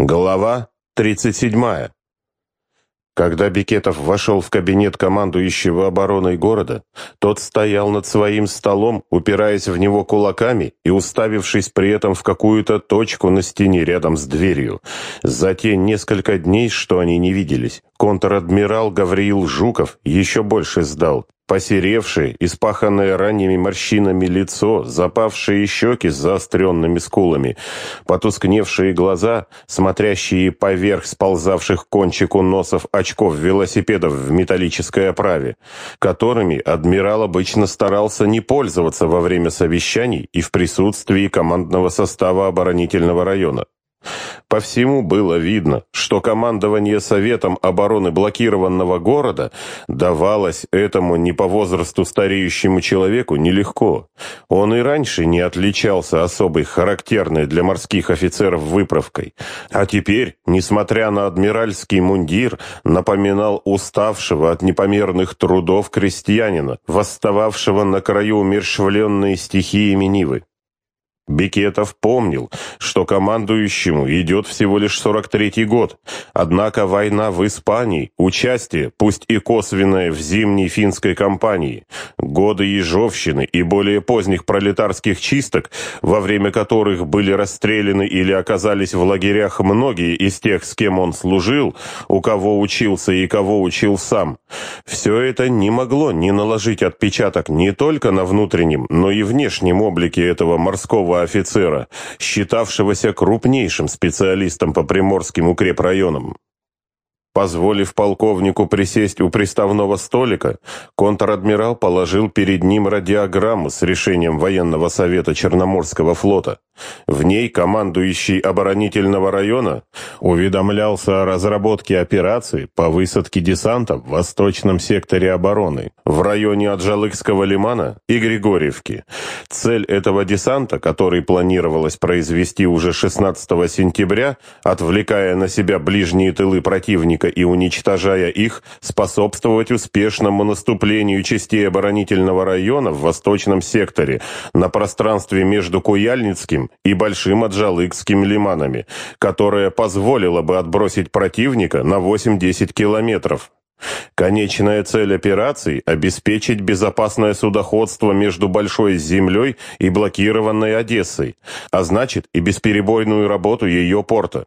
Глава 37. Когда Бекетов вошел в кабинет командующего обороной города, тот стоял над своим столом, упираясь в него кулаками и уставившись при этом в какую-то точку на стене рядом с дверью. За те несколько дней, что они не виделись, контр-адмирал Гавриил Жуков еще больше сдал. Посеревшее, испаханное ранними морщинами лицо, запавшие щеки с заостренными скулами, потускневшие глаза, смотрящие поверх сползавших кончику носов очков велосипедов в металлической оправе, которыми адмирал обычно старался не пользоваться во время совещаний и в присутствии командного состава оборонительного района. По всему было видно, что командование Советом обороны блокированного города давалось этому не по возрасту стареющему человеку нелегко. Он и раньше не отличался особой характерной для морских офицеров выправкой, а теперь, несмотря на адмиральский мундир, напоминал уставшего от непомерных трудов крестьянина, восстававшего на краю умерщвленной стихиями Нивы. Бекетов помнил, что командующему идет всего лишь 43-й год, однако война в Испании, участие, пусть и косвенное, в зимней финской кампании, годы ежовщины и более поздних пролетарских чисток, во время которых были расстреляны или оказались в лагерях многие из тех, с кем он служил, у кого учился и кого учил сам. Все это не могло не наложить отпечаток не только на внутреннем, но и внешнем облике этого морского офицера, считавшегося крупнейшим специалистом по приморским укрепрайонам. Позволив полковнику присесть у приставного столика, контр-адмирал положил перед ним радиограмму с решением военного совета Черноморского флота. В ней командующий оборонительного района уведомлялся о разработке операции по высадке десанта в восточном секторе обороны, в районе Аджалыкского лимана и Григорьевки. Цель этого десанта, который планировалось произвести уже 16 сентября, отвлекая на себя ближние тылы противника и уничтожая их, способствовать успешному наступлению частей оборонительного района в восточном секторе на пространстве между Куяльницким и Большим Аджалыкским лиманами, которое позволило бы отбросить противника на 8-10 километров. Конечная цель операции – обеспечить безопасное судоходство между Большой землей и блокированной Одессой, а значит и бесперебойную работу ее порта.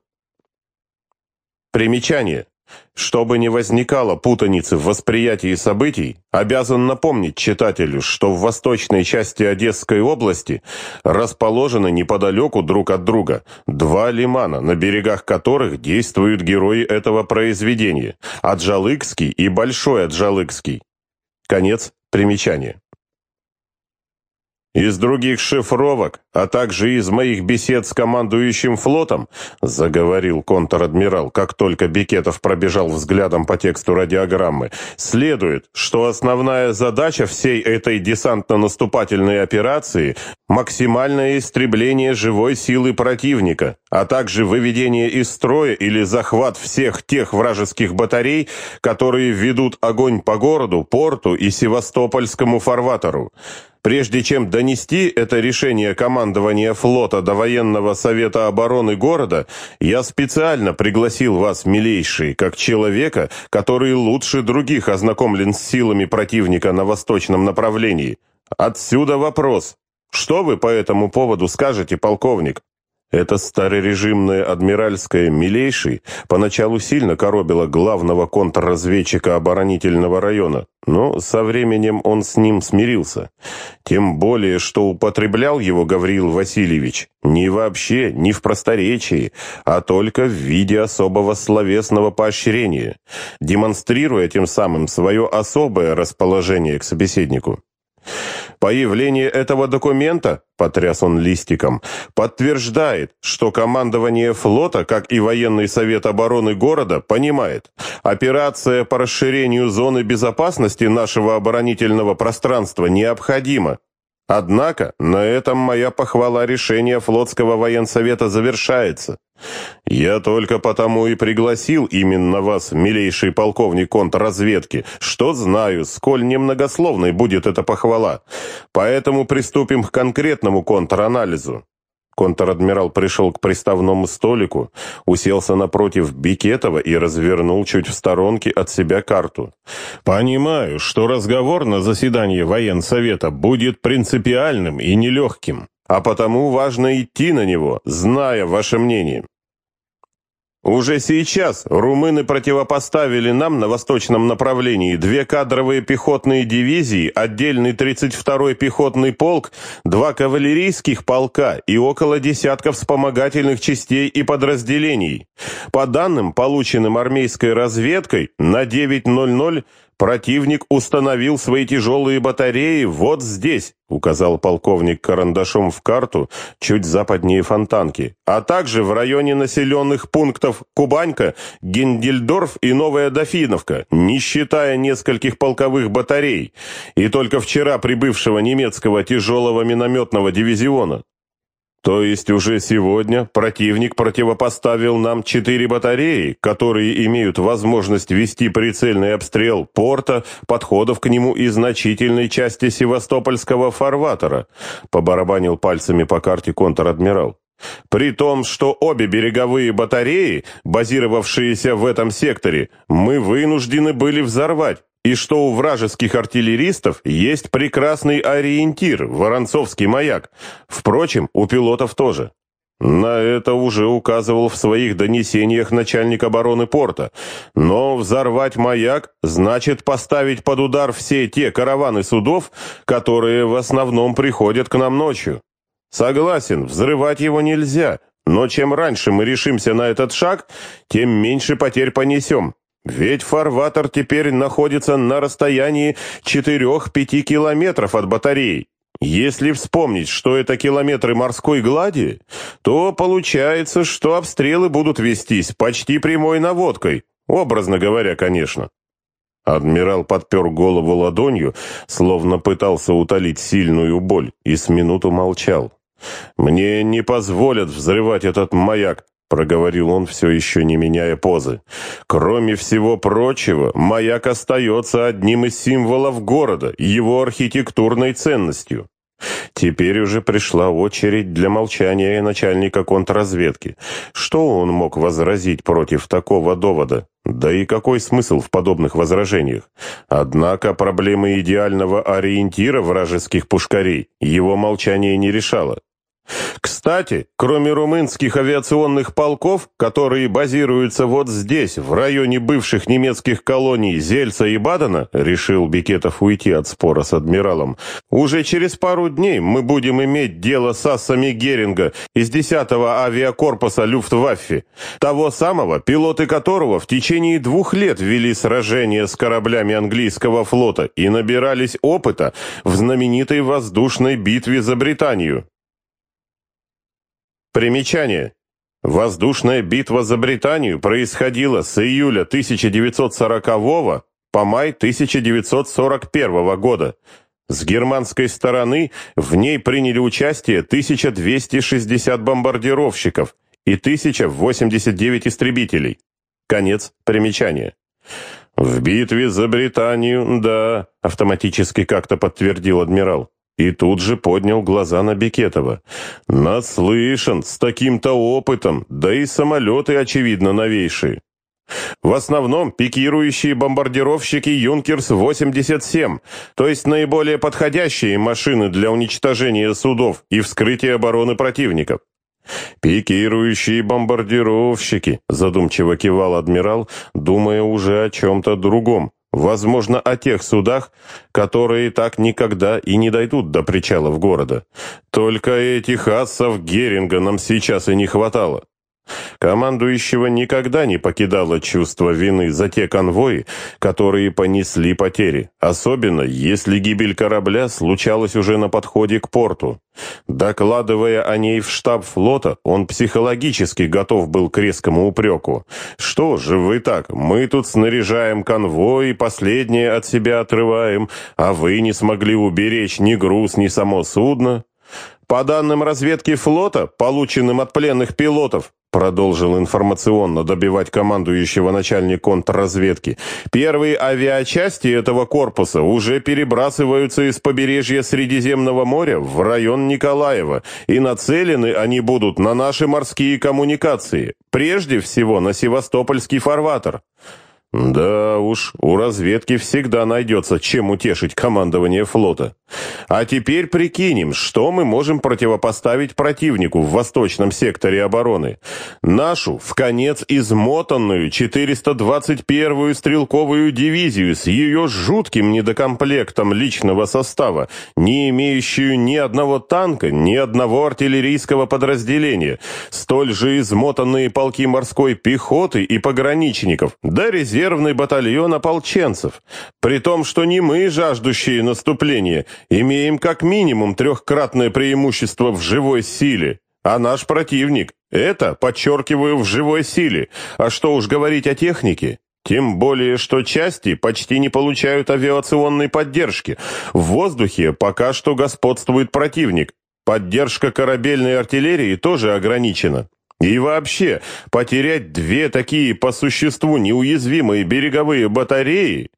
Примечание. Чтобы не возникало путаницы в восприятии событий, обязан напомнить читателю, что в восточной части Одесской области расположены неподалеку друг от друга два лимана, на берегах которых действуют герои этого произведения – Аджалыкский и Большой Аджалыкский. Конец примечания. Из других шифровок, а также из моих бесед с командующим флотом, заговорил контр-адмирал, как только Бекетов пробежал взглядом по тексту радиограммы, следует, что основная задача всей этой десантно-наступательной операции – максимальное истребление живой силы противника, а также выведение из строя или захват всех тех вражеских батарей, которые ведут огонь по городу, порту и Севастопольскому фарватеру. Прежде чем донести это решение командования флота до военного совета обороны города, я специально пригласил вас, милейший, как человека, который лучше других ознакомлен с силами противника на восточном направлении. Отсюда вопрос. Что вы по этому поводу скажете, полковник? Это старорежимное адмиральское «милейший» поначалу сильно коробило главного контрразведчика оборонительного района, но со временем он с ним смирился. Тем более, что употреблял его Гавриил Васильевич не вообще, не в просторечии, а только в виде особого словесного поощрения, демонстрируя тем самым свое особое расположение к собеседнику. Появление этого документа, потряс он листиком, подтверждает, что командование флота, как и военный совет обороны города, понимает, операция по расширению зоны безопасности нашего оборонительного пространства необходима. Однако на этом моя похвала решения флотского военсовета завершается. Я только потому и пригласил именно вас, милейший полковник контрразведки, что знаю, сколь немногословной будет эта похвала. Поэтому приступим к конкретному контранализу. Контр-адмирал пришел к приставному столику, уселся напротив Бикетова и развернул чуть в сторонке от себя карту. «Понимаю, что разговор на заседании военсовета будет принципиальным и нелегким, а потому важно идти на него, зная ваше мнение. Уже сейчас румыны противопоставили нам на восточном направлении две кадровые пехотные дивизии, отдельный 32-й пехотный полк, два кавалерийских полка и около десятка вспомогательных частей и подразделений. По данным, полученным армейской разведкой, на 9.00 Противник установил свои тяжелые батареи вот здесь, указал полковник карандашом в карту, чуть западнее Фонтанки, а также в районе населенных пунктов Кубанька, Гендельдорф и Новая Дофиновка, не считая нескольких полковых батарей, и только вчера прибывшего немецкого тяжелого минометного дивизиона. То есть уже сегодня противник противопоставил нам четыре батареи, которые имеют возможность вести прицельный обстрел порта, подходов к нему и значительной части Севастопольского фарватера, побарабанил пальцами по карте контр-адмирал. При том, что обе береговые батареи, базировавшиеся в этом секторе, мы вынуждены были взорвать, и что у вражеских артиллеристов есть прекрасный ориентир, Воронцовский маяк. Впрочем, у пилотов тоже. На это уже указывал в своих донесениях начальник обороны порта. Но взорвать маяк значит поставить под удар все те караваны судов, которые в основном приходят к нам ночью. Согласен, взрывать его нельзя, но чем раньше мы решимся на этот шаг, тем меньше потерь понесем. Ведь фарватер теперь находится на расстоянии 4-5 километров от батареи. Если вспомнить, что это километры морской глади, то получается, что обстрелы будут вестись почти прямой наводкой, образно говоря, конечно. Адмирал подпер голову ладонью, словно пытался утолить сильную боль, и с минуту молчал. «Мне не позволят взрывать этот маяк», проговорил он, все еще не меняя позы. «Кроме всего прочего, маяк остается одним из символов города, его архитектурной ценностью. Теперь уже пришла очередь для молчания начальника контрразведки. Что он мог возразить против такого довода? Да и какой смысл в подобных возражениях? Однако проблемы идеального ориентира вражеских пушкарей его молчание не решало. Кстати, кроме румынских авиационных полков, которые базируются вот здесь, в районе бывших немецких колоний Зельца и Бадена, решил Бекетов уйти от спора с адмиралом, уже через пару дней мы будем иметь дело с ассами Геринга из 10-го авиакорпуса Люфтваффе, того самого, пилоты которого в течение двух лет вели сражения с кораблями английского флота и набирались опыта в знаменитой воздушной битве за Британию. Примечание. Воздушная битва за Британию происходила с июля 1940 по май 1941 года. С германской стороны в ней приняли участие 1260 бомбардировщиков и 1089 истребителей. Конец примечания. В битве за Британию, да, автоматически как-то подтвердил адмирал. И тут же поднял глаза на Бекетова. «Наслышан, с таким-то опытом, да и самолеты, очевидно, новейшие. В основном пикирующие бомбардировщики «Юнкерс-87», то есть наиболее подходящие машины для уничтожения судов и вскрытия обороны противников. «Пикирующие бомбардировщики», задумчиво кивал адмирал, думая уже о чем-то другом. Возможно, о тех судах, которые так никогда и не дойдут до причалов города. Только этих ассов Геринга нам сейчас и не хватало. Командующего никогда не покидало чувство вины за те конвои, которые понесли потери, особенно если гибель корабля случалась уже на подходе к порту. Докладывая о ней в штаб флота, он психологически готов был к резкому упреку. «Что же вы так? Мы тут снаряжаем конвой и последнее от себя отрываем, а вы не смогли уберечь ни груз, ни само судно?» По данным разведки флота, полученным от пленных пилотов, продолжил информационно добивать командующего начальник контрразведки. Первые авиачасти этого корпуса уже перебрасываются из побережья Средиземного моря в район Николаева, и нацелены они будут на наши морские коммуникации, прежде всего на Севастопольский фарватер. Да уж, у разведки всегда найдется, чем утешить командование флота. А теперь прикинем, что мы можем противопоставить противнику в восточном секторе обороны. Нашу, в конец измотанную 421-ю стрелковую дивизию с ее жутким недокомплектом личного состава, не имеющую ни одного танка, ни одного артиллерийского подразделения, столь же измотанные полки морской пехоты и пограничников, да резервный батальон ополченцев. При том, что не мы, жаждущие наступления, имеем как минимум трехкратное преимущество в живой силе. А наш противник — это, подчеркиваю, в живой силе. А что уж говорить о технике? Тем более, что части почти не получают авиационной поддержки. В воздухе пока что господствует противник. Поддержка корабельной артиллерии тоже ограничена. И вообще, потерять две такие по существу неуязвимые береговые батареи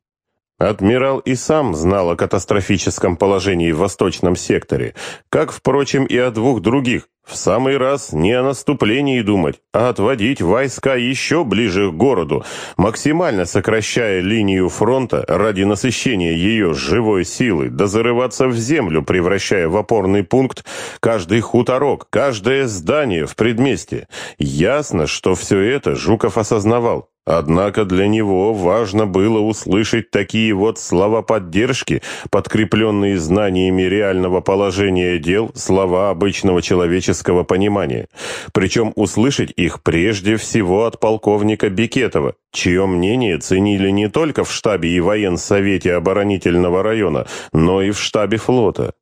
Адмирал и сам знал о катастрофическом положении в восточном секторе, как, впрочем, и о двух других. В самый раз не о наступлении думать, а отводить войска еще ближе к городу, максимально сокращая линию фронта ради насыщения ее живой силы, да зарываться в землю, превращая в опорный пункт каждый хуторок, каждое здание в предместе. Ясно, что все это Жуков осознавал. Однако для него важно было услышать такие вот слова поддержки, подкрепленные знаниями реального положения дел, слова обычного человеческого понимания. Причем услышать их прежде всего от полковника Бекетова, чье мнение ценили не только в штабе и военсовете оборонительного района, но и в штабе флота.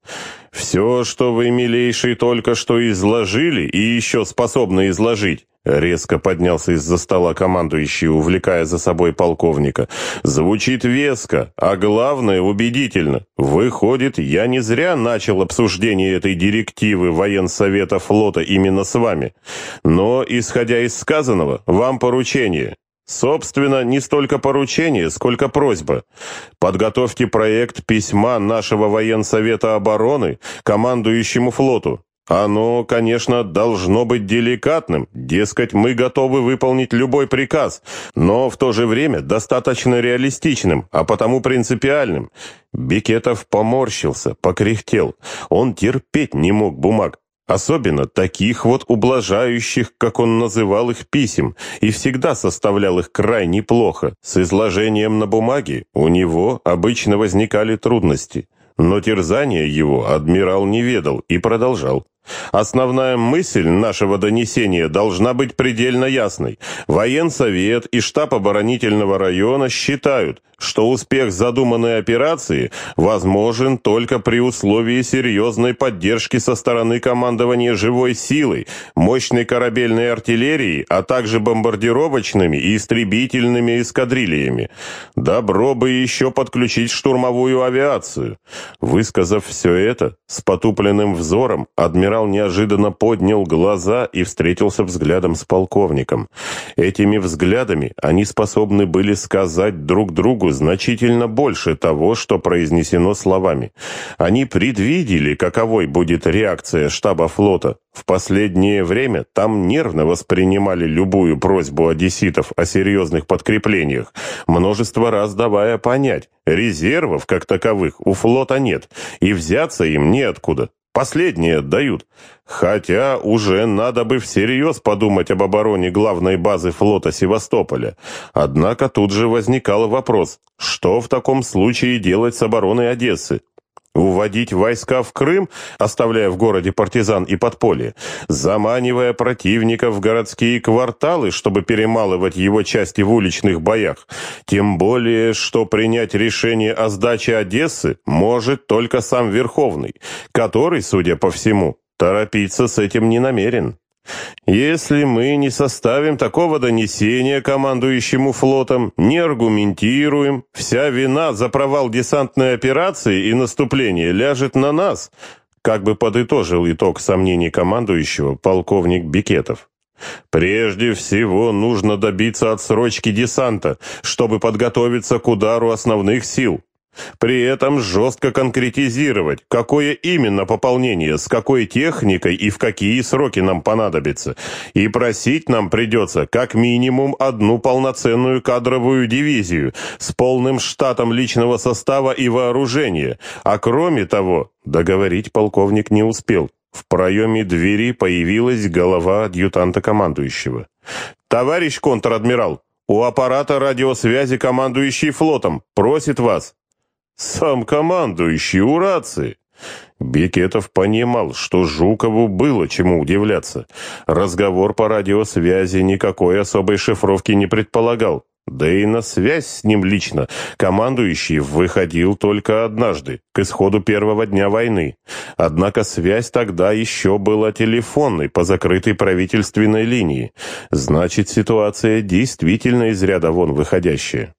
«Все, что вы, милейший, только что изложили и еще способны изложить, Резко поднялся из-за стола командующий, увлекая за собой полковника. «Звучит веско, а главное убедительно. Выходит, я не зря начал обсуждение этой директивы военсовета флота именно с вами. Но, исходя из сказанного, вам поручение. Собственно, не столько поручение, сколько просьба. Подготовьте проект письма нашего военсовета обороны командующему флоту. Оно, конечно, должно быть деликатным, дескать, мы готовы выполнить любой приказ, но в то же время достаточно реалистичным, а потому принципиальным. Бекетов поморщился, покряхтел. Он терпеть не мог бумаг, Особенно таких вот ублажающих, как он называл их, писем, и всегда составлял их крайне плохо. С изложением на бумаге у него обычно возникали трудности. Но терзания его адмирал не ведал и продолжал. Основная мысль нашего донесения должна быть предельно ясной. Военсовет и штаб оборонительного района считают, что успех задуманной операции возможен только при условии серьезной поддержки со стороны командования живой силой, мощной корабельной артиллерии, а также бомбардировочными и истребительными эскадрильями. Добро бы еще подключить штурмовую авиацию. Высказав все это, с потупленным взором адмирал неожиданно поднял глаза и встретился взглядом с полковником. Этими взглядами они способны были сказать друг другу значительно больше того, что произнесено словами. Они предвидели, каковой будет реакция штаба флота. В последнее время там нервно воспринимали любую просьбу одесситов о серьезных подкреплениях, множество раз давая понять, резервов как таковых у флота нет, и взяться им неоткуда. Последние отдают. Хотя уже надо бы всерьез подумать об обороне главной базы флота Севастополя. Однако тут же возникал вопрос, что в таком случае делать с обороной Одессы? Уводить войска в Крым, оставляя в городе партизан и подполье, заманивая противника в городские кварталы, чтобы перемалывать его части в уличных боях. Тем более, что принять решение о сдаче Одессы может только сам Верховный, который, судя по всему, торопиться с этим не намерен. Если мы не составим такого донесения командующему флотом, не аргументируем, вся вина за провал десантной операции и наступления ляжет на нас, как бы подытожил итог сомнений командующего полковник Бикетов. Прежде всего нужно добиться отсрочки десанта, чтобы подготовиться к удару основных сил. При этом жестко конкретизировать, какое именно пополнение, с какой техникой и в какие сроки нам понадобится. И просить нам придется как минимум одну полноценную кадровую дивизию с полным штатом личного состава и вооружения. А кроме того, договорить полковник не успел. В проеме двери появилась голова адъютанта командующего. «Товарищ контр-адмирал, у аппарата радиосвязи командующий флотом просит вас». «Сам командующий у рации». Бекетов понимал, что Жукову было чему удивляться. Разговор по радиосвязи никакой особой шифровки не предполагал. Да и на связь с ним лично командующий выходил только однажды, к исходу первого дня войны. Однако связь тогда еще была телефонной по закрытой правительственной линии. Значит, ситуация действительно из ряда вон выходящая.